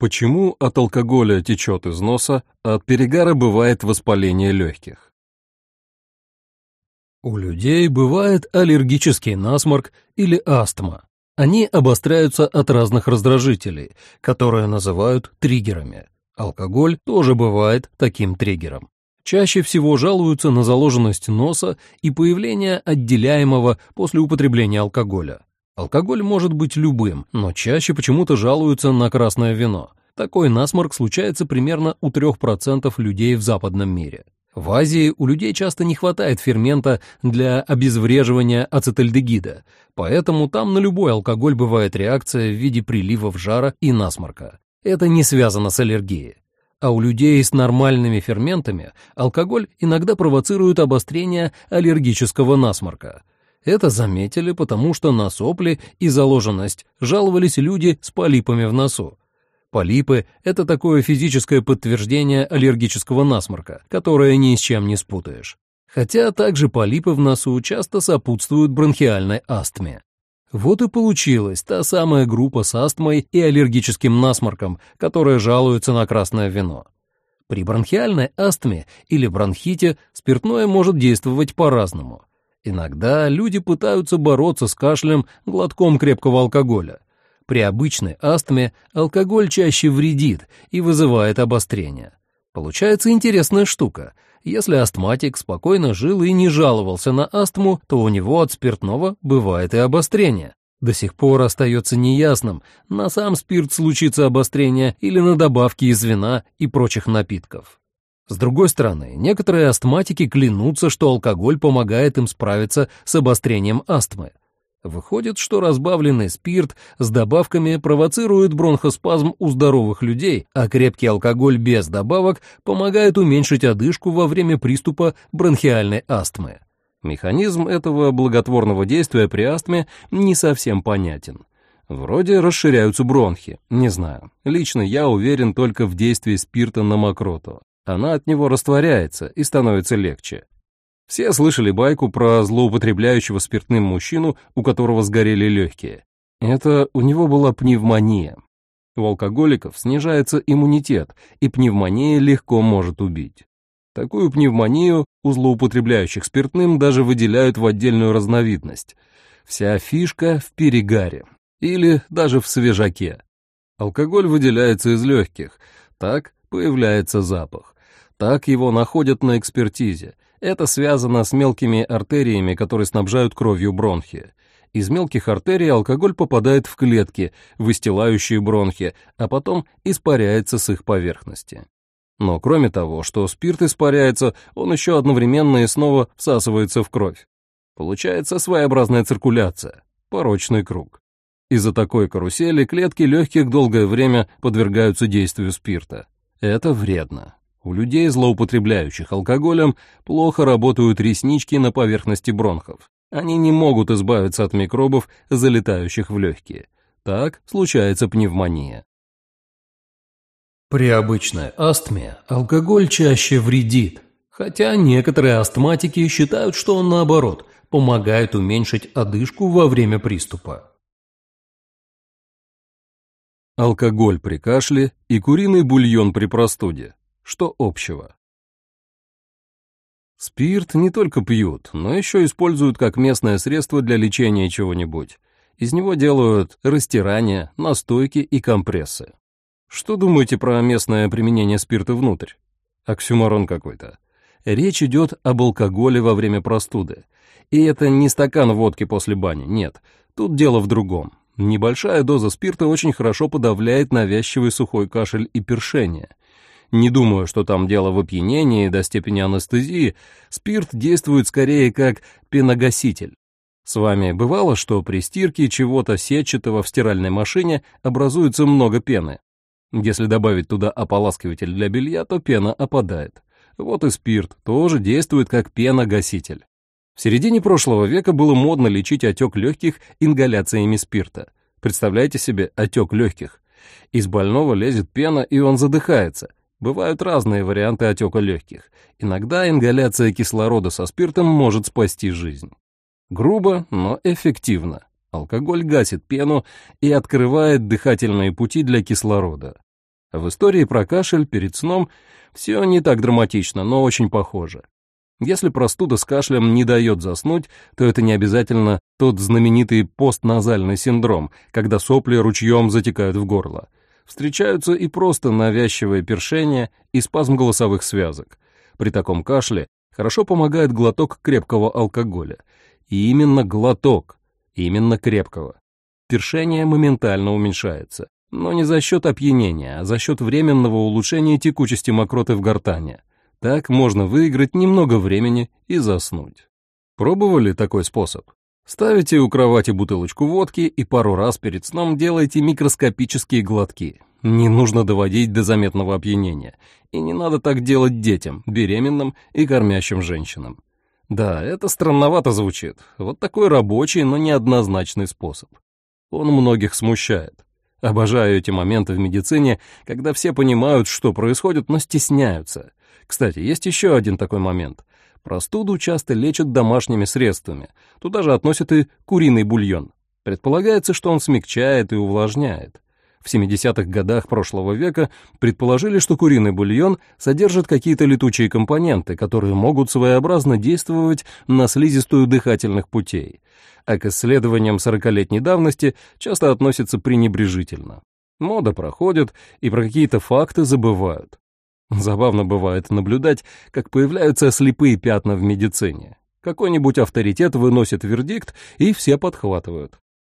Почему от алкоголя течет из носа, а от перегара бывает воспаление легких? У людей бывает аллергический насморк или астма. Они обостряются от разных раздражителей, которые называют триггерами. Алкоголь тоже бывает таким триггером. Чаще всего жалуются на заложенность носа и появление отделяемого после употребления алкоголя. Алкоголь может быть любым, но чаще почему-то жалуются на красное вино. Такой насморк случается примерно у 3% людей в западном мире. В Азии у людей часто не хватает фермента для обезвреживания ацетальдегида, поэтому там на любой алкоголь бывает реакция в виде приливов жара и насморка. Это не связано с аллергией. А у людей с нормальными ферментами алкоголь иногда провоцирует обострение аллергического насморка. Это заметили, потому что на сопли и заложенность жаловались люди с полипами в носу. Полипы — это такое физическое подтверждение аллергического насморка, которое ни с чем не спутаешь. Хотя также полипы в носу часто сопутствуют бронхиальной астме. Вот и получилась та самая группа с астмой и аллергическим насморком, которая жалуется на красное вино. При бронхиальной астме или бронхите спиртное может действовать по-разному. Иногда люди пытаются бороться с кашлем глотком крепкого алкоголя — при обычной астме алкоголь чаще вредит и вызывает обострение. Получается интересная штука. Если астматик спокойно жил и не жаловался на астму, то у него от спиртного бывает и обострение. До сих пор остается неясным, на сам спирт случится обострение или на добавки из вина и прочих напитков. С другой стороны, некоторые астматики клянутся, что алкоголь помогает им справиться с обострением астмы. Выходит, что разбавленный спирт с добавками провоцирует бронхоспазм у здоровых людей, а крепкий алкоголь без добавок помогает уменьшить одышку во время приступа бронхиальной астмы. Механизм этого благотворного действия при астме не совсем понятен. Вроде расширяются бронхи, не знаю. Лично я уверен только в действии спирта на мокроту. Она от него растворяется и становится легче. Все слышали байку про злоупотребляющего спиртным мужчину, у которого сгорели легкие. Это у него была пневмония. У алкоголиков снижается иммунитет, и пневмония легко может убить. Такую пневмонию у злоупотребляющих спиртным даже выделяют в отдельную разновидность. Вся фишка в перегаре или даже в свежаке. Алкоголь выделяется из легких, так появляется запах. Так его находят на экспертизе, это связано с мелкими артериями, которые снабжают кровью бронхи. Из мелких артерий алкоголь попадает в клетки, выстилающие бронхи, а потом испаряется с их поверхности. Но кроме того, что спирт испаряется, он еще одновременно и снова всасывается в кровь. Получается своеобразная циркуляция, порочный круг. Из-за такой карусели клетки легких долгое время подвергаются действию спирта. Это вредно. У людей, злоупотребляющих алкоголем, плохо работают реснички на поверхности бронхов. Они не могут избавиться от микробов, залетающих в легкие. Так случается пневмония. При обычной астме алкоголь чаще вредит, хотя некоторые астматики считают, что он наоборот помогает уменьшить одышку во время приступа. Алкоголь при кашле и куриный бульон при простуде. Что общего? Спирт не только пьют, но еще используют как местное средство для лечения чего-нибудь. Из него делают растирания, настойки и компрессы. Что думаете про местное применение спирта внутрь? Оксюморон какой-то. Речь идет об алкоголе во время простуды. И это не стакан водки после бани, нет. Тут дело в другом. Небольшая доза спирта очень хорошо подавляет навязчивый сухой кашель и першение. Не думаю, что там дело в опьянении до степени анестезии, спирт действует скорее как пеногаситель. С вами бывало, что при стирке чего-то сетчатого в стиральной машине образуется много пены. Если добавить туда ополаскиватель для белья, то пена опадает. Вот и спирт тоже действует как пеногаситель. В середине прошлого века было модно лечить отек легких ингаляциями спирта. Представляете себе отек легких? Из больного лезет пена, и он задыхается. Бывают разные варианты отека легких. Иногда ингаляция кислорода со спиртом может спасти жизнь. Грубо, но эффективно. Алкоголь гасит пену и открывает дыхательные пути для кислорода. В истории про кашель перед сном все не так драматично, но очень похоже. Если простуда с кашлем не дает заснуть, то это не обязательно тот знаменитый постназальный синдром, когда сопли ручьем затекают в горло. Встречаются и просто навязчивое першение и спазм голосовых связок. При таком кашле хорошо помогает глоток крепкого алкоголя. И именно глоток, именно крепкого. Першение моментально уменьшается, но не за счет опьянения, а за счет временного улучшения текучести мокроты в гортане. Так можно выиграть немного времени и заснуть. Пробовали такой способ? Ставите у кровати бутылочку водки и пару раз перед сном делайте микроскопические глотки. Не нужно доводить до заметного опьянения. И не надо так делать детям, беременным и кормящим женщинам. Да, это странновато звучит. Вот такой рабочий, но неоднозначный способ. Он многих смущает. Обожаю эти моменты в медицине, когда все понимают, что происходит, но стесняются. Кстати, есть еще один такой момент. Простуду часто лечат домашними средствами. Туда же относят и куриный бульон. Предполагается, что он смягчает и увлажняет. В 70-х годах прошлого века предположили, что куриный бульон содержит какие-то летучие компоненты, которые могут своеобразно действовать на слизистую дыхательных путей, а к исследованиям 40-летней давности часто относятся пренебрежительно. Мода проходит, и про какие-то факты забывают. Забавно бывает наблюдать, как появляются слепые пятна в медицине. Какой-нибудь авторитет выносит вердикт, и все подхватывают.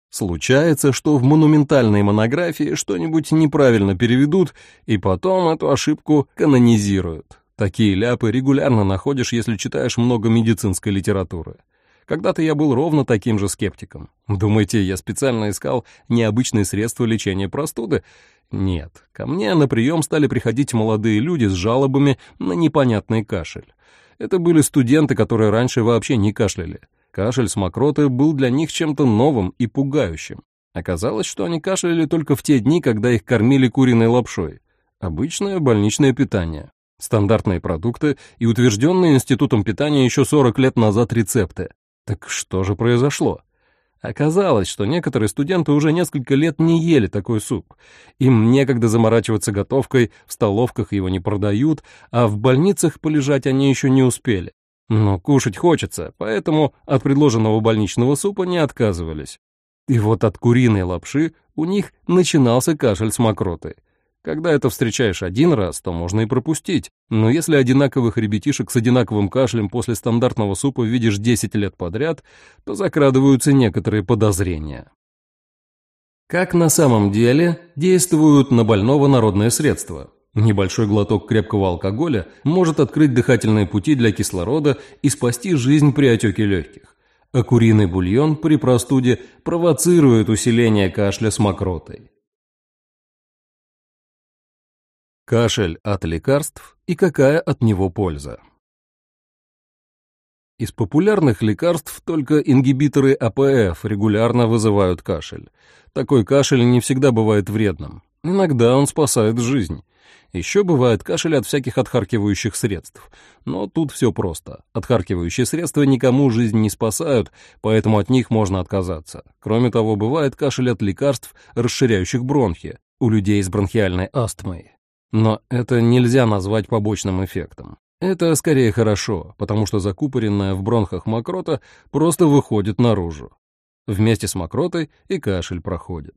Случается, что в монументальной монографии что-нибудь неправильно переведут, и потом эту ошибку канонизируют. Такие ляпы регулярно находишь, если читаешь много медицинской литературы. Когда-то я был ровно таким же скептиком. Думаете, я специально искал необычные средства лечения простуды? Нет, ко мне на прием стали приходить молодые люди с жалобами на непонятный кашель. Это были студенты, которые раньше вообще не кашляли. Кашель с мокротой был для них чем-то новым и пугающим. Оказалось, что они кашляли только в те дни, когда их кормили куриной лапшой. Обычное больничное питание. Стандартные продукты и утвержденные Институтом питания еще 40 лет назад рецепты. Так что же произошло? Оказалось, что некоторые студенты уже несколько лет не ели такой суп. Им некогда заморачиваться готовкой, в столовках его не продают, а в больницах полежать они еще не успели. Но кушать хочется, поэтому от предложенного больничного супа не отказывались. И вот от куриной лапши у них начинался кашель с мокротой. Когда это встречаешь один раз, то можно и пропустить, но если одинаковых ребятишек с одинаковым кашлем после стандартного супа видишь 10 лет подряд, то закрадываются некоторые подозрения. Как на самом деле действуют на больного народные средства? Небольшой глоток крепкого алкоголя может открыть дыхательные пути для кислорода и спасти жизнь при отеке легких. А куриный бульон при простуде провоцирует усиление кашля с мокротой. Кашель от лекарств и какая от него польза? Из популярных лекарств только ингибиторы АПФ регулярно вызывают кашель. Такой кашель не всегда бывает вредным. Иногда он спасает жизнь. Еще бывает кашель от всяких отхаркивающих средств. Но тут все просто. Отхаркивающие средства никому жизнь не спасают, поэтому от них можно отказаться. Кроме того, бывает кашель от лекарств, расширяющих бронхи, у людей с бронхиальной астмой. Но это нельзя назвать побочным эффектом. Это скорее хорошо, потому что закупоренная в бронхах мокрота просто выходит наружу. Вместе с мокротой и кашель проходит.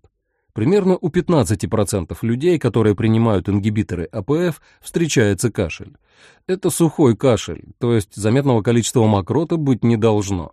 Примерно у 15% людей, которые принимают ингибиторы АПФ, встречается кашель. Это сухой кашель, то есть заметного количества мокроты быть не должно.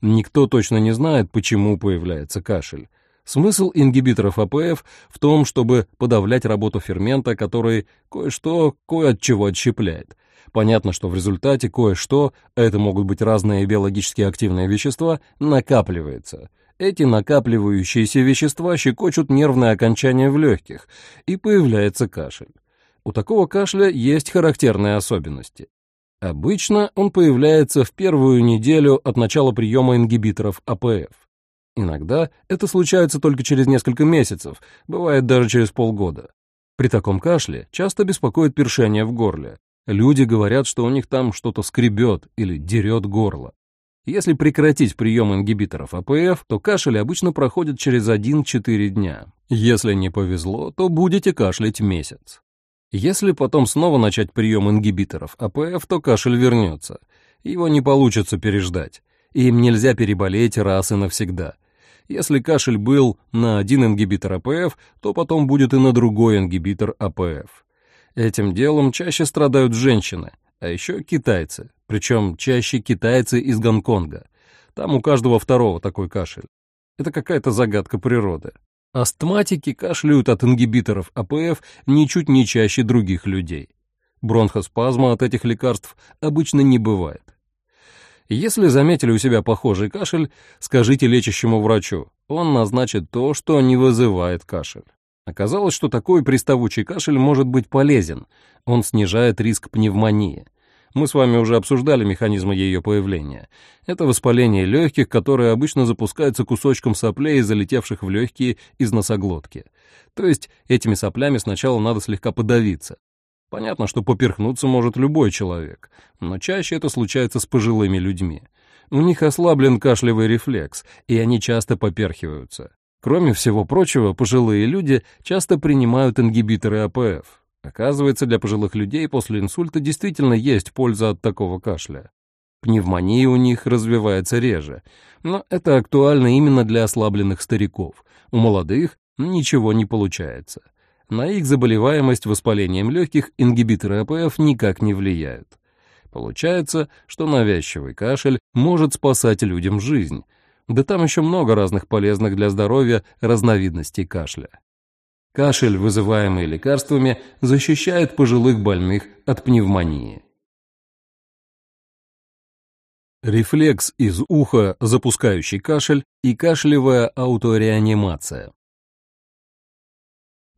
Никто точно не знает, почему появляется кашель. Смысл ингибиторов АПФ в том, чтобы подавлять работу фермента, который кое-что кое от чего отщепляет. Понятно, что в результате кое-что, это могут быть разные биологически активные вещества, накапливается – эти накапливающиеся вещества щекочут нервные окончания в легких, и появляется кашель. У такого кашля есть характерные особенности. Обычно он появляется в первую неделю от начала приема ингибиторов АПФ. Иногда это случается только через несколько месяцев, бывает даже через полгода. При таком кашле часто беспокоит першение в горле. Люди говорят, что у них там что-то скребет или дерет горло. Если прекратить прием ингибиторов АПФ, то кашель обычно проходит через 1-4 дня. Если не повезло, то будете кашлять месяц. Если потом снова начать прием ингибиторов АПФ, то кашель вернется. Его не получится переждать. Им нельзя переболеть раз и навсегда. Если кашель был на один ингибитор АПФ, то потом будет и на другой ингибитор АПФ. Этим делом чаще страдают женщины, а еще китайцы, причем чаще китайцы из Гонконга. Там у каждого второго такой кашель. Это какая-то загадка природы. Астматики кашляют от ингибиторов АПФ ничуть не чаще других людей. Бронхоспазма от этих лекарств обычно не бывает. Если заметили у себя похожий кашель, скажите лечащему врачу, он назначит то, что не вызывает кашель. Оказалось, что такой приставучий кашель может быть полезен, он снижает риск пневмонии. Мы с вами уже обсуждали механизмы ее появления. Это воспаление легких, которое обычно запускается кусочком соплей, залетевших в легкие из носоглотки. То есть этими соплями сначала надо слегка подавиться. Понятно, что поперхнуться может любой человек, но чаще это случается с пожилыми людьми. У них ослаблен кашлевый рефлекс, и они часто поперхиваются. Кроме всего прочего, пожилые люди часто принимают ингибиторы АПФ. Оказывается, для пожилых людей после инсульта действительно есть польза от такого кашля. Пневмония у них развивается реже, но это актуально именно для ослабленных стариков. У молодых ничего не получается. На их заболеваемость воспалением легких ингибиторы АПФ никак не влияют. Получается, что навязчивый кашель может спасать людям жизнь, да там еще много разных полезных для здоровья разновидностей кашля. Кашель, вызываемый лекарствами, защищает пожилых больных от пневмонии. Рефлекс из уха, запускающий кашель, и кашлевая аутореанимация.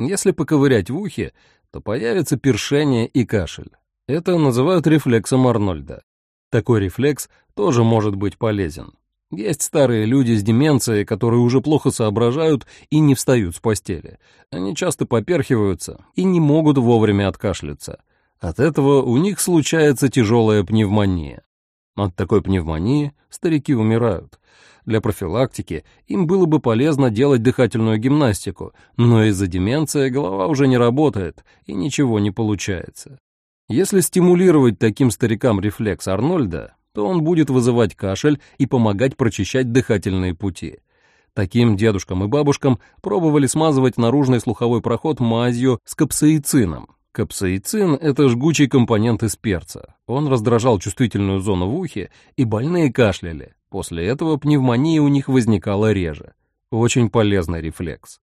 Если поковырять в ухе, то появится першение и кашель. Это называют рефлексом Арнольда. Такой рефлекс тоже может быть полезен. Есть старые люди с деменцией, которые уже плохо соображают и не встают с постели. Они часто поперхиваются и не могут вовремя откашляться. От этого у них случается тяжелая пневмония. От такой пневмонии старики умирают. Для профилактики им было бы полезно делать дыхательную гимнастику, но из-за деменции голова уже не работает и ничего не получается. Если стимулировать таким старикам рефлекс Арнольда, то он будет вызывать кашель и помогать прочищать дыхательные пути. Таким дедушкам и бабушкам пробовали смазывать наружный слуховой проход мазью с капсаицином. Капсаицин — это жгучий компонент из перца. Он раздражал чувствительную зону в ухе, и больные кашляли. После этого пневмония у них возникала реже. Очень полезный рефлекс.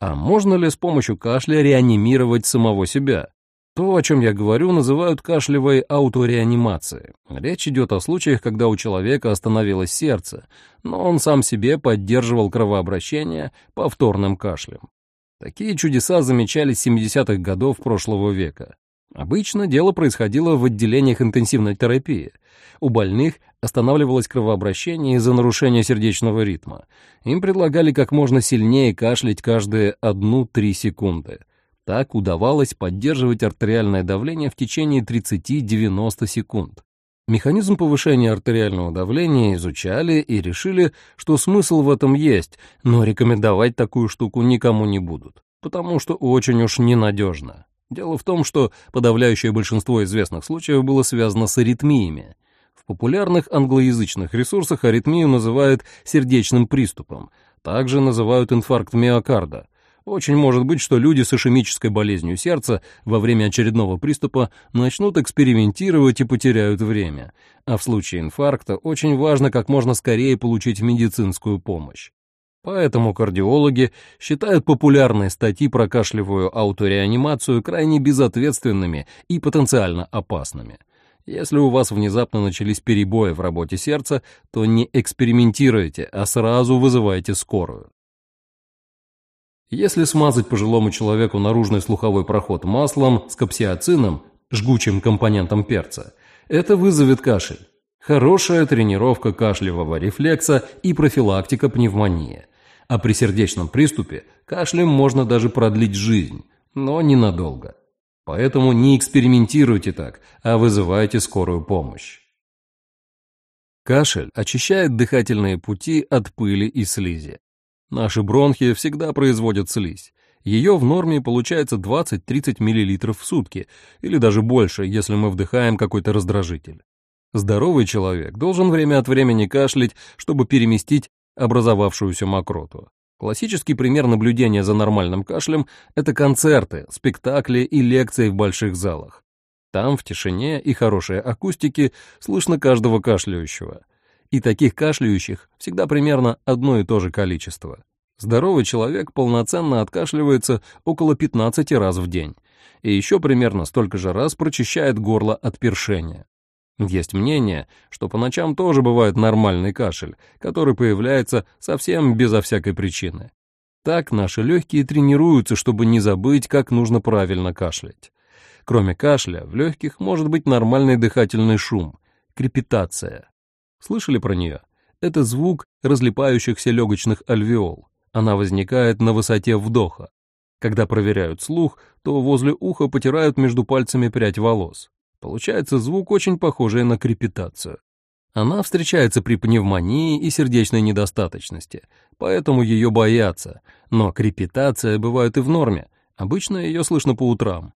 А можно ли с помощью кашля реанимировать самого себя? То, о чем я говорю, называют кашлевой аутореанимацией. Речь идет о случаях, когда у человека остановилось сердце, но он сам себе поддерживал кровообращение повторным кашлем. Такие чудеса замечались с 70-х годов прошлого века. Обычно дело происходило в отделениях интенсивной терапии. У больных останавливалось кровообращение из-за нарушения сердечного ритма. Им предлагали как можно сильнее кашлять каждые 1-3 секунды — так удавалось поддерживать артериальное давление в течение 30-90 секунд. Механизм повышения артериального давления изучали и решили, что смысл в этом есть, но рекомендовать такую штуку никому не будут, потому что очень уж ненадежно. Дело в том, что подавляющее большинство известных случаев было связано с аритмиями. В популярных англоязычных ресурсах аритмию называют сердечным приступом, также называют инфаркт миокарда, очень может быть, что люди с ишемической болезнью сердца во время очередного приступа начнут экспериментировать и потеряют время. А в случае инфаркта очень важно как можно скорее получить медицинскую помощь. Поэтому кардиологи считают популярные статьи про кашлевую аутореанимацию крайне безответственными и потенциально опасными. Если у вас внезапно начались перебои в работе сердца, то не экспериментируйте, а сразу вызывайте скорую. Если смазать пожилому человеку наружный слуховой проход маслом с капсиоцином, жгучим компонентом перца, это вызовет кашель. Хорошая тренировка кашлевого рефлекса и профилактика пневмонии. А при сердечном приступе кашлем можно даже продлить жизнь, но ненадолго. Поэтому не экспериментируйте так, а вызывайте скорую помощь. Кашель очищает дыхательные пути от пыли и слизи. Наши бронхи всегда производят слизь. Ее в норме получается 20-30 мл в сутки, или даже больше, если мы вдыхаем какой-то раздражитель. Здоровый человек должен время от времени кашлять, чтобы переместить образовавшуюся мокроту. Классический пример наблюдения за нормальным кашлем – это концерты, спектакли и лекции в больших залах. Там, в тишине и хорошей акустике, слышно каждого кашляющего. И таких кашляющих всегда примерно одно и то же количество. Здоровый человек полноценно откашливается около 15 раз в день, и еще примерно столько же раз прочищает горло от першения. Есть мнение, что по ночам тоже бывает нормальный кашель, который появляется совсем безо всякой причины. Так наши легкие тренируются, чтобы не забыть, как нужно правильно кашлять. Кроме кашля, в легких может быть нормальный дыхательный шум, крепитация. Слышали про нее? Это звук разлипающихся легочных альвеол. Она возникает на высоте вдоха. Когда проверяют слух, то возле уха потирают между пальцами прядь волос. Получается звук очень похожий на крепитацию. Она встречается при пневмонии и сердечной недостаточности, поэтому ее боятся, но крепитация бывает и в норме, обычно ее слышно по утрам.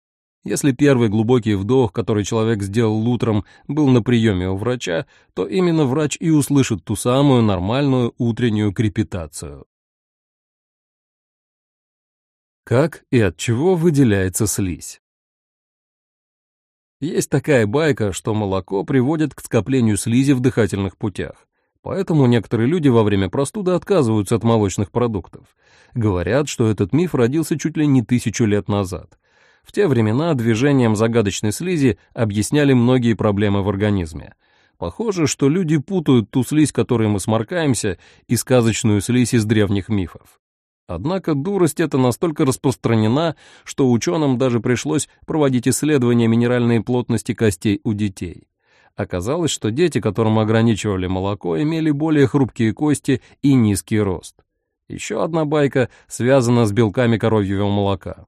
Если первый глубокий вдох, который человек сделал утром, был на приеме у врача, то именно врач и услышит ту самую нормальную утреннюю крепитацию. Как и от чего выделяется слизь? Есть такая байка, что молоко приводит к скоплению слизи в дыхательных путях. Поэтому некоторые люди во время простуды отказываются от молочных продуктов. Говорят, что этот миф родился чуть ли не тысячу лет назад. В те времена движением загадочной слизи объясняли многие проблемы в организме. Похоже, что люди путают ту слизь, которой мы сморкаемся, и сказочную слизь из древних мифов. Однако дурость эта настолько распространена, что ученым даже пришлось проводить исследования минеральной плотности костей у детей. Оказалось, что дети, которым ограничивали молоко, имели более хрупкие кости и низкий рост. Еще одна байка связана с белками коровьего молока.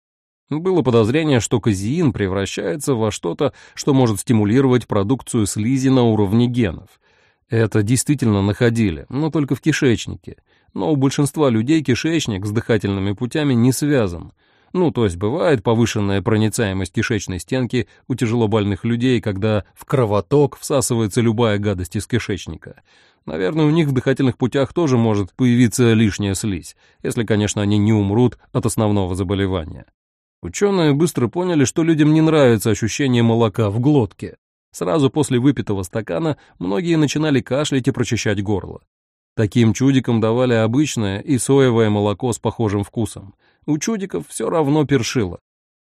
Было подозрение, что казеин превращается во что-то, что может стимулировать продукцию слизи на уровне генов. Это действительно находили, но только в кишечнике — но у большинства людей кишечник с дыхательными путями не связан. Ну, то есть бывает повышенная проницаемость кишечной стенки у тяжелобольных людей, когда в кровоток всасывается любая гадость из кишечника. Наверное, у них в дыхательных путях тоже может появиться лишняя слизь, если, конечно, они не умрут от основного заболевания. Ученые быстро поняли, что людям не нравится ощущение молока в глотке. Сразу после выпитого стакана многие начинали кашлять и прочищать горло. Таким чудикам давали обычное и соевое молоко с похожим вкусом. У чудиков все равно першило.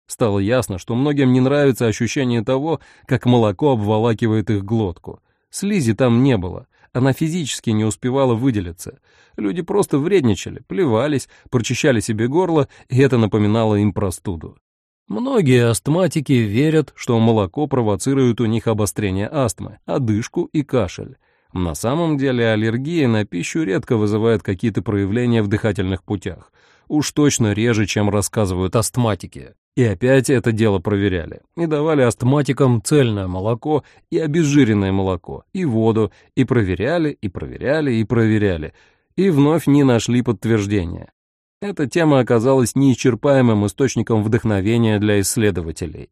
Стало ясно, что многим не нравится ощущение того, как молоко обволакивает их глотку. Слизи там не было, она физически не успевала выделиться. Люди просто вредничали, плевались, прочищали себе горло, и это напоминало им простуду. Многие астматики верят, что молоко провоцирует у них обострение астмы, одышку и кашель. На самом деле аллергия на пищу редко вызывает какие-то проявления в дыхательных путях. Уж точно реже, чем рассказывают астматики. И опять это дело проверяли. И давали астматикам цельное молоко и обезжиренное молоко, и воду, и проверяли, и проверяли, и проверяли. И вновь не нашли подтверждения. Эта тема оказалась неисчерпаемым источником вдохновения для исследователей.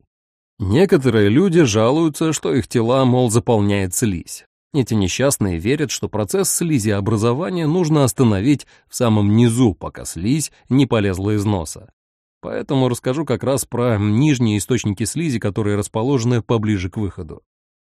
Некоторые люди жалуются, что их тела, мол, заполняет слизь. Эти несчастные верят, что процесс слизиобразования нужно остановить в самом низу, пока слизь не полезла из носа. Поэтому расскажу как раз про нижние источники слизи, которые расположены поближе к выходу.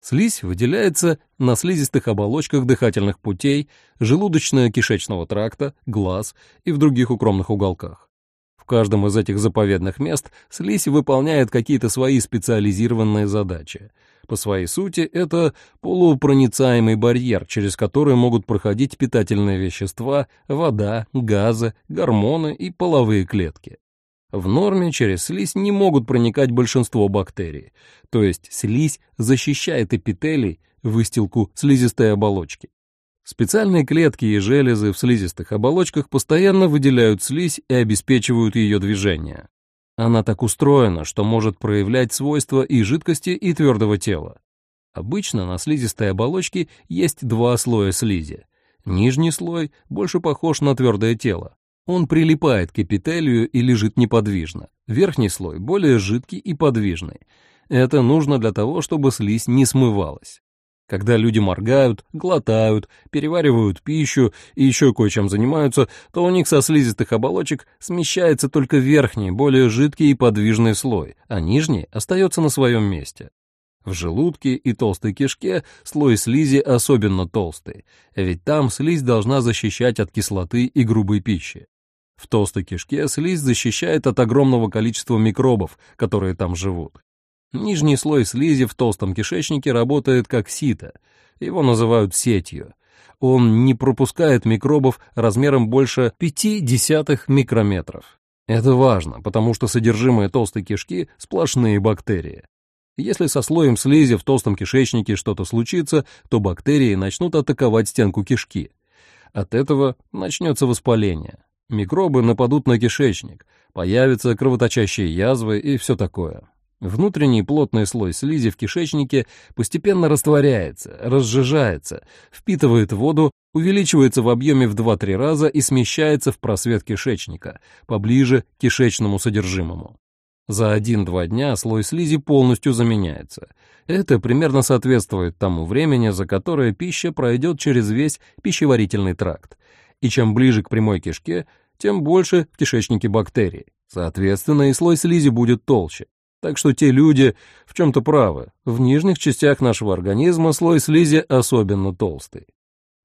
Слизь выделяется на слизистых оболочках дыхательных путей, желудочно-кишечного тракта, глаз и в других укромных уголках. В каждом из этих заповедных мест слизь выполняет какие-то свои специализированные задачи — по своей сути, это полупроницаемый барьер, через который могут проходить питательные вещества, вода, газы, гормоны и половые клетки. В норме через слизь не могут проникать большинство бактерий, то есть слизь защищает эпителий, выстилку слизистой оболочки. Специальные клетки и железы в слизистых оболочках постоянно выделяют слизь и обеспечивают ее движение. Она так устроена, что может проявлять свойства и жидкости, и твердого тела. Обычно на слизистой оболочке есть два слоя слизи. Нижний слой больше похож на твердое тело. Он прилипает к эпителию и лежит неподвижно. Верхний слой более жидкий и подвижный. Это нужно для того, чтобы слизь не смывалась. Когда люди моргают, глотают, переваривают пищу и еще кое-чем занимаются, то у них со слизистых оболочек смещается только верхний, более жидкий и подвижный слой, а нижний остается на своем месте. В желудке и толстой кишке слой слизи особенно толстый, ведь там слизь должна защищать от кислоты и грубой пищи. В толстой кишке слизь защищает от огромного количества микробов, которые там живут. Нижний слой слизи в толстом кишечнике работает как сито, его называют сетью. Он не пропускает микробов размером больше 0,5 микрометров. Это важно, потому что содержимое толстой кишки – сплошные бактерии. Если со слоем слизи в толстом кишечнике что-то случится, то бактерии начнут атаковать стенку кишки. От этого начнется воспаление. Микробы нападут на кишечник, появятся кровоточащие язвы и все такое. Внутренний плотный слой слизи в кишечнике постепенно растворяется, разжижается, впитывает воду, увеличивается в объеме в 2-3 раза и смещается в просвет кишечника, поближе к кишечному содержимому. За 1-2 дня слой слизи полностью заменяется. Это примерно соответствует тому времени, за которое пища пройдет через весь пищеварительный тракт. И чем ближе к прямой кишке, тем больше в кишечнике бактерий. Соответственно, и слой слизи будет толще. Так что те люди в чем-то правы. В нижних частях нашего организма слой слизи особенно толстый.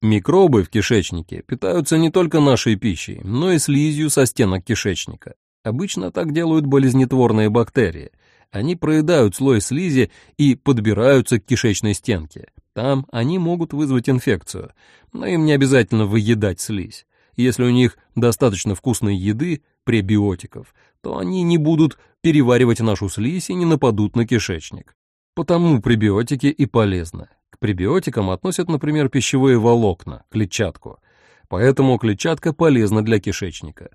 Микробы в кишечнике питаются не только нашей пищей, но и слизью со стенок кишечника. Обычно так делают болезнетворные бактерии. Они проедают слой слизи и подбираются к кишечной стенке. Там они могут вызвать инфекцию, но им не обязательно выедать слизь. Если у них достаточно вкусной еды, пребиотиков, то они не будут переваривать нашу слизь и не нападут на кишечник. Потому пребиотики и полезны. К пребиотикам относят, например, пищевые волокна, клетчатку. Поэтому клетчатка полезна для кишечника.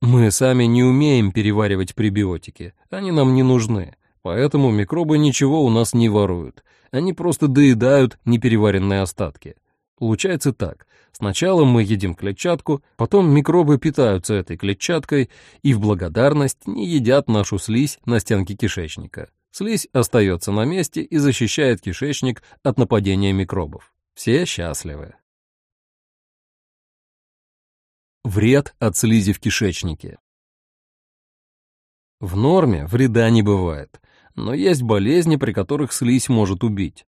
Мы сами не умеем переваривать пребиотики, они нам не нужны. Поэтому микробы ничего у нас не воруют. Они просто доедают непереваренные остатки. Получается так. Сначала мы едим клетчатку, потом микробы питаются этой клетчаткой и в благодарность не едят нашу слизь на стенке кишечника. Слизь остается на месте и защищает кишечник от нападения микробов. Все счастливы. Вред от слизи в кишечнике. В норме вреда не бывает, но есть болезни, при которых слизь может убить.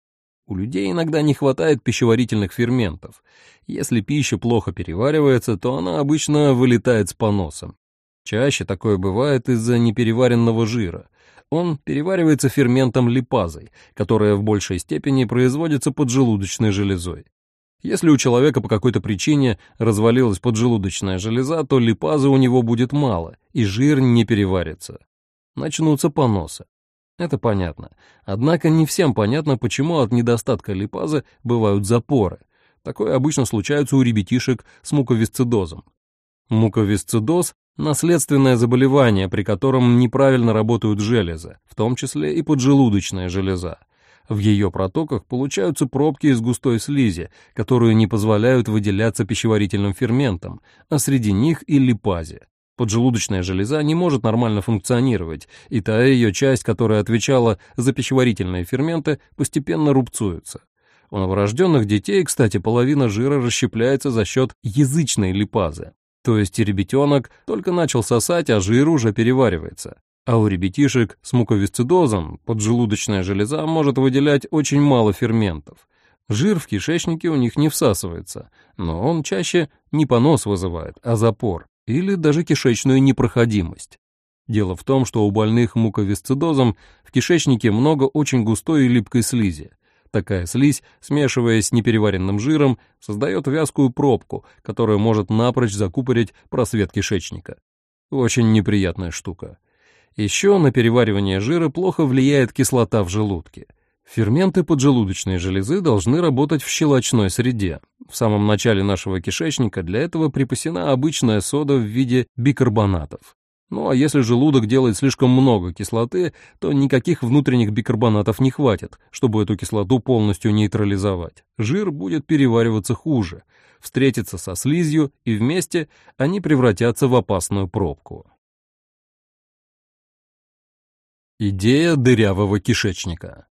У людей иногда не хватает пищеварительных ферментов. Если пища плохо переваривается, то она обычно вылетает с поносом. Чаще такое бывает из-за непереваренного жира. Он переваривается ферментом липазой, которая в большей степени производится поджелудочной железой. Если у человека по какой-то причине развалилась поджелудочная железа, то липазы у него будет мало, и жир не переварится. Начнутся поносы. Это понятно. Однако не всем понятно, почему от недостатка липазы бывают запоры. Такое обычно случается у ребятишек с муковисцидозом. Муковисцидоз – наследственное заболевание, при котором неправильно работают железы, в том числе и поджелудочная железа. В ее протоках получаются пробки из густой слизи, которые не позволяют выделяться пищеварительным ферментам, а среди них и липазе. Поджелудочная железа не может нормально функционировать, и та ее часть, которая отвечала за пищеварительные ферменты, постепенно рубцуется. У новорожденных детей, кстати, половина жира расщепляется за счет язычной липазы. То есть ребятенок только начал сосать, а жир уже переваривается. А у ребятишек с муковисцидозом поджелудочная железа может выделять очень мало ферментов. Жир в кишечнике у них не всасывается, но он чаще не понос вызывает, а запор или даже кишечную непроходимость. Дело в том, что у больных муковисцидозом в кишечнике много очень густой и липкой слизи. Такая слизь, смешиваясь с непереваренным жиром, создает вязкую пробку, которая может напрочь закупорить просвет кишечника. Очень неприятная штука. Еще на переваривание жира плохо влияет кислота в желудке. Ферменты поджелудочной железы должны работать в щелочной среде. В самом начале нашего кишечника для этого припасена обычная сода в виде бикарбонатов. Ну а если желудок делает слишком много кислоты, то никаких внутренних бикарбонатов не хватит, чтобы эту кислоту полностью нейтрализовать. Жир будет перевариваться хуже, встретиться со слизью, и вместе они превратятся в опасную пробку. Идея дырявого кишечника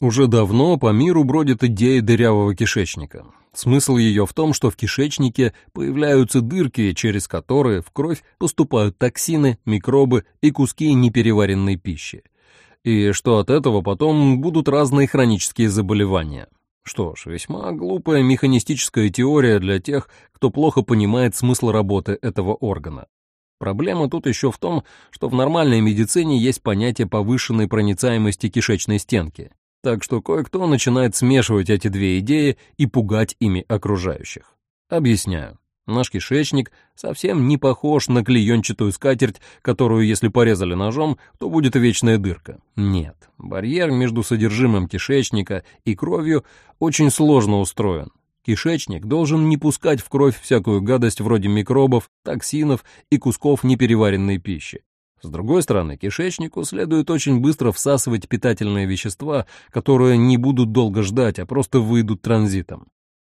Уже давно по миру бродит идея дырявого кишечника. Смысл ее в том, что в кишечнике появляются дырки, через которые в кровь поступают токсины, микробы и куски непереваренной пищи. И что от этого потом будут разные хронические заболевания. Что ж, весьма глупая механистическая теория для тех, кто плохо понимает смысл работы этого органа. Проблема тут еще в том, что в нормальной медицине есть понятие повышенной проницаемости кишечной стенки. Так что кое-кто начинает смешивать эти две идеи и пугать ими окружающих. Объясняю. Наш кишечник совсем не похож на клеенчатую скатерть, которую, если порезали ножом, то будет вечная дырка. Нет, барьер между содержимым кишечника и кровью очень сложно устроен. Кишечник должен не пускать в кровь всякую гадость вроде микробов, токсинов и кусков непереваренной пищи. С другой стороны, кишечнику следует очень быстро всасывать питательные вещества, которые не будут долго ждать, а просто выйдут транзитом.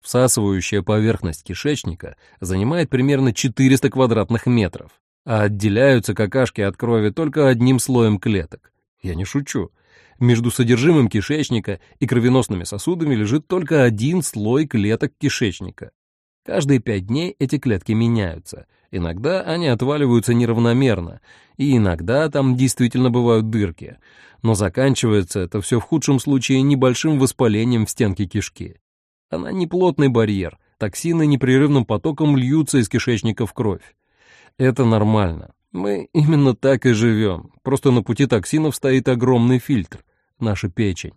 Всасывающая поверхность кишечника занимает примерно 400 квадратных метров, а отделяются какашки от крови только одним слоем клеток. Я не шучу. Между содержимым кишечника и кровеносными сосудами лежит только один слой клеток кишечника. Каждые пять дней эти клетки меняются. Иногда они отваливаются неравномерно, и иногда там действительно бывают дырки. Но заканчивается это все в худшем случае небольшим воспалением в стенке кишки. Она не плотный барьер, токсины непрерывным потоком льются из кишечника в кровь. Это нормально. Мы именно так и живем. Просто на пути токсинов стоит огромный фильтр — наша печень.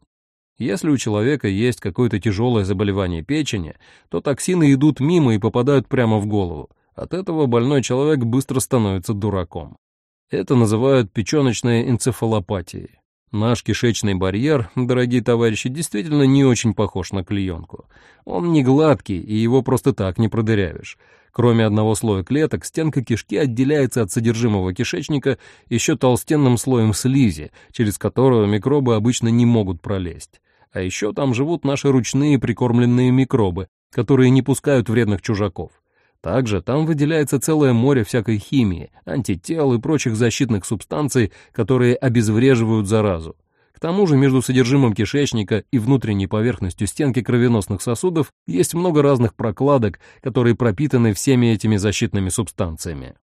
Если у человека есть какое-то тяжелое заболевание печени, то токсины идут мимо и попадают прямо в голову. От этого больной человек быстро становится дураком. Это называют печеночной энцефалопатией. Наш кишечный барьер, дорогие товарищи, действительно не очень похож на клеенку. Он не гладкий, и его просто так не продырявишь. Кроме одного слоя клеток, стенка кишки отделяется от содержимого кишечника еще толстенным слоем слизи, через которую микробы обычно не могут пролезть. А еще там живут наши ручные прикормленные микробы, которые не пускают вредных чужаков. Также там выделяется целое море всякой химии, антител и прочих защитных субстанций, которые обезвреживают заразу. К тому же между содержимым кишечника и внутренней поверхностью стенки кровеносных сосудов есть много разных прокладок, которые пропитаны всеми этими защитными субстанциями.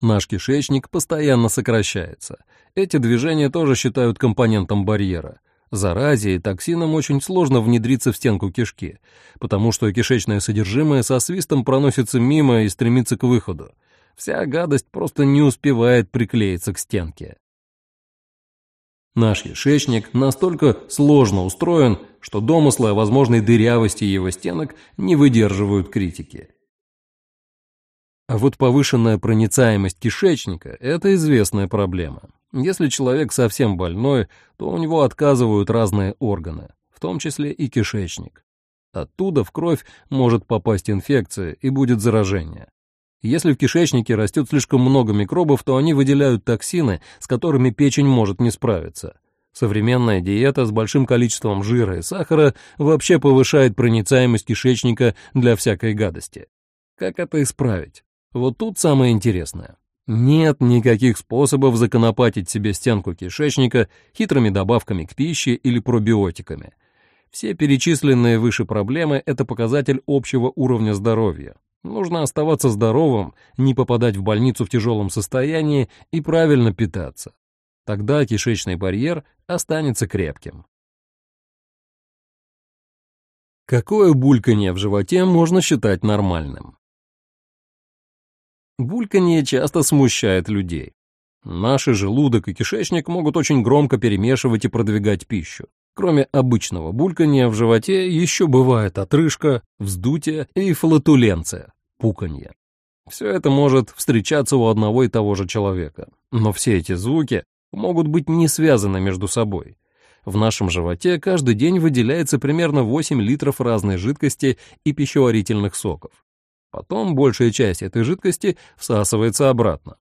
Наш кишечник постоянно сокращается. Эти движения тоже считают компонентом барьера. Заразе и токсинам очень сложно внедриться в стенку кишки, потому что кишечное содержимое со свистом проносится мимо и стремится к выходу. Вся гадость просто не успевает приклеиться к стенке. Наш кишечник настолько сложно устроен, что домыслы о возможной дырявости его стенок не выдерживают критики. А вот повышенная проницаемость кишечника – это известная проблема. Если человек совсем больной, то у него отказывают разные органы, в том числе и кишечник. Оттуда в кровь может попасть инфекция и будет заражение. Если в кишечнике растет слишком много микробов, то они выделяют токсины, с которыми печень может не справиться. Современная диета с большим количеством жира и сахара вообще повышает проницаемость кишечника для всякой гадости. Как это исправить? Вот тут самое интересное. Нет никаких способов законопатить себе стенку кишечника хитрыми добавками к пище или пробиотиками. Все перечисленные выше проблемы – это показатель общего уровня здоровья. Нужно оставаться здоровым, не попадать в больницу в тяжелом состоянии и правильно питаться. Тогда кишечный барьер останется крепким. Какое бульканье в животе можно считать нормальным? Бульканье часто смущает людей. Наши желудок и кишечник могут очень громко перемешивать и продвигать пищу. Кроме обычного бульканья в животе еще бывает отрыжка, вздутие и флатуленция, пуканье. Все это может встречаться у одного и того же человека. Но все эти звуки могут быть не связаны между собой. В нашем животе каждый день выделяется примерно 8 литров разной жидкости и пищеварительных соков. Потом большая часть этой жидкости всасывается обратно.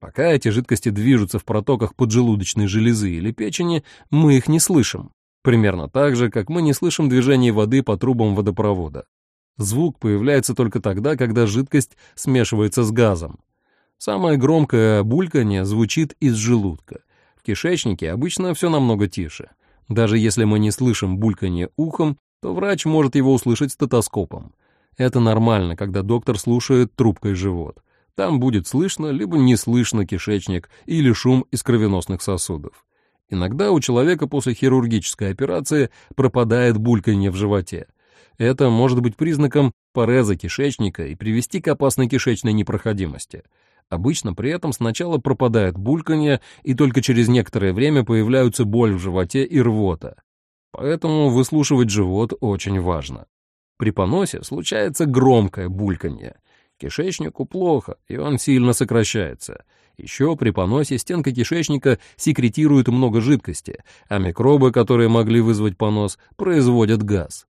Пока эти жидкости движутся в протоках поджелудочной железы или печени, мы их не слышим. Примерно так же, как мы не слышим движения воды по трубам водопровода. Звук появляется только тогда, когда жидкость смешивается с газом. Самое громкое бульканье звучит из желудка. В кишечнике обычно все намного тише. Даже если мы не слышим бульканье ухом, то врач может его услышать стетоскопом. Это нормально, когда доктор слушает трубкой живот. Там будет слышно либо не слышно кишечник или шум из кровеносных сосудов. Иногда у человека после хирургической операции пропадает бульканье в животе. Это может быть признаком пореза кишечника и привести к опасной кишечной непроходимости. Обычно при этом сначала пропадает бульканье, и только через некоторое время появляются боль в животе и рвота. Поэтому выслушивать живот очень важно. При поносе случается громкое бульканье. Кишечнику плохо, и он сильно сокращается. Еще при поносе стенка кишечника секретирует много жидкости, а микробы, которые могли вызвать понос, производят газ.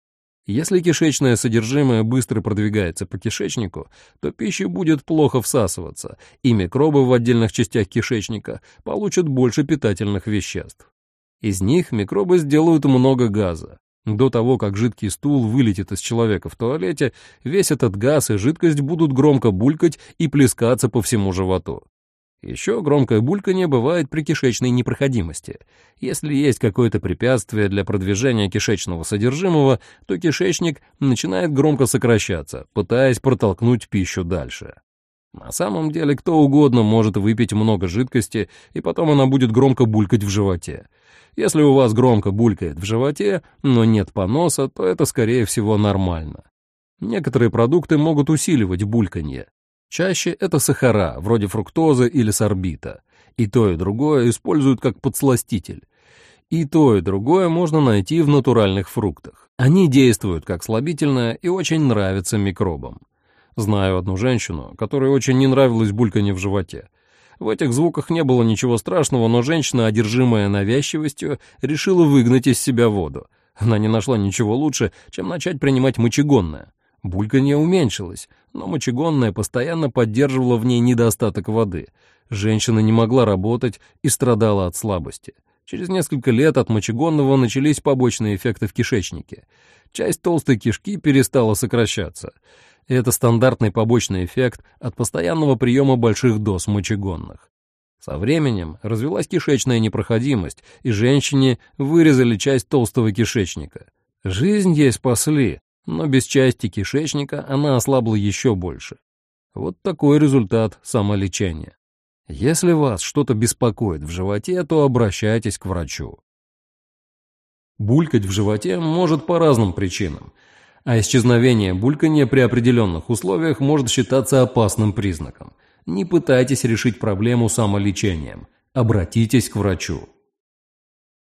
Если кишечное содержимое быстро продвигается по кишечнику, то пища будет плохо всасываться, и микробы в отдельных частях кишечника получат больше питательных веществ. Из них микробы сделают много газа, до того, как жидкий стул вылетит из человека в туалете, весь этот газ и жидкость будут громко булькать и плескаться по всему животу. Еще громкое бульканье бывает при кишечной непроходимости. Если есть какое-то препятствие для продвижения кишечного содержимого, то кишечник начинает громко сокращаться, пытаясь протолкнуть пищу дальше. На самом деле кто угодно может выпить много жидкости, и потом она будет громко булькать в животе. Если у вас громко булькает в животе, но нет поноса, то это, скорее всего, нормально. Некоторые продукты могут усиливать бульканье. Чаще это сахара, вроде фруктозы или сорбита. И то, и другое используют как подсластитель. И то, и другое можно найти в натуральных фруктах. Они действуют как слабительное и очень нравятся микробам. Знаю одну женщину, которой очень не нравилось бульканье в животе. В этих звуках не было ничего страшного, но женщина, одержимая навязчивостью, решила выгнать из себя воду. Она не нашла ничего лучше, чем начать принимать мочегонное. Бульканье уменьшилось, но мочегонное постоянно поддерживало в ней недостаток воды. Женщина не могла работать и страдала от слабости. Через несколько лет от мочегонного начались побочные эффекты в кишечнике. Часть толстой кишки перестала сокращаться это стандартный побочный эффект от постоянного приема больших доз мочегонных. Со временем развилась кишечная непроходимость, и женщине вырезали часть толстого кишечника. Жизнь ей спасли, но без части кишечника она ослабла еще больше. Вот такой результат самолечения. Если вас что-то беспокоит в животе, то обращайтесь к врачу. Булькать в животе может по разным причинам – а исчезновение бульканья при определенных условиях может считаться опасным признаком. Не пытайтесь решить проблему самолечением. Обратитесь к врачу.